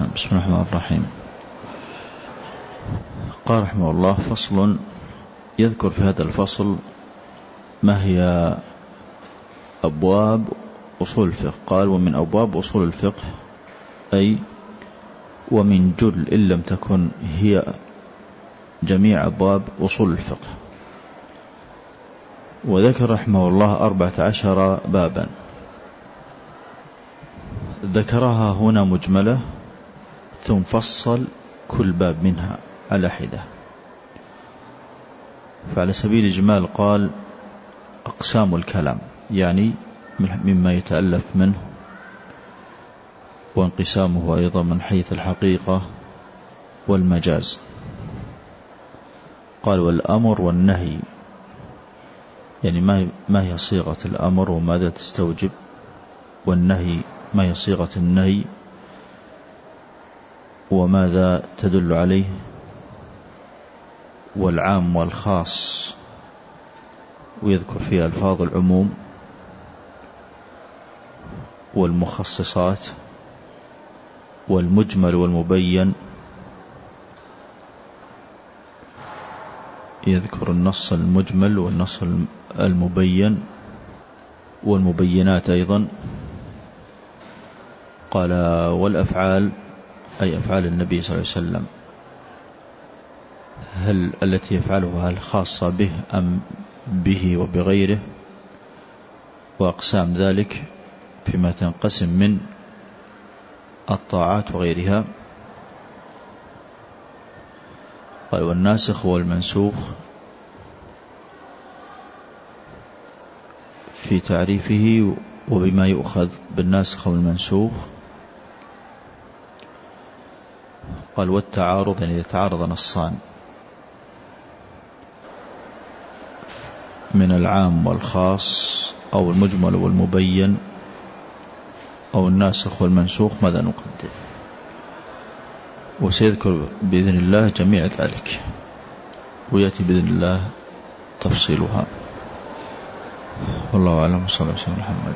بسم الله الرحمن الرحيم. قال رحمه الله فصل يذكر في هذا الفصل ما هي أبواب أصول الفقه. قال ومن أبواب أصول الفقه أي ومن جل إن لم تكن هي جميع أبواب أصول الفقه. وذكر رحمه الله أربعة عشر بابا. ذكرها هنا مجملة ثم فصل كل باب منها على حدة. فعلى سبيل الإجمال قال أقسام الكلام يعني مما يتألف منه وانقسامه أيضا من حيث الحقيقة والمجاز. قال والأمر والنهي يعني ما هي صيغة الأمر وماذا تستوجب؟ والنهي ما هي صيغة النهي؟ وماذا تدل عليه؟ والعام والخاص. ويذكر فيها ألفاظ العموم والمخصصات والمجمل والمبين. يذكر النص المجمل والنص المبين والمبينات أيضا. قال والأفعال أي أفعال النبي صلى الله عليه وسلم. هل التي يفعلها هل خاصة به أم به وبغيره؟ وأقسام ذلك فيما تنقسم من الطاعات وغيرها. قال والناسخ والمنسوخ في تعريفه وبما يؤخذ بالناسخ والمنسوخ قال والتعارض يعني إذا تعارض نصان من العام والخاص أو المجمل والمبين أو الناسخ والمنسوخ ماذا نقدم؟ وسيذكر بإذن الله جميع ذلك. ويأتي بإذن الله تفصيلها. والله أعلم. صلى الله عليه وسلم. محمد.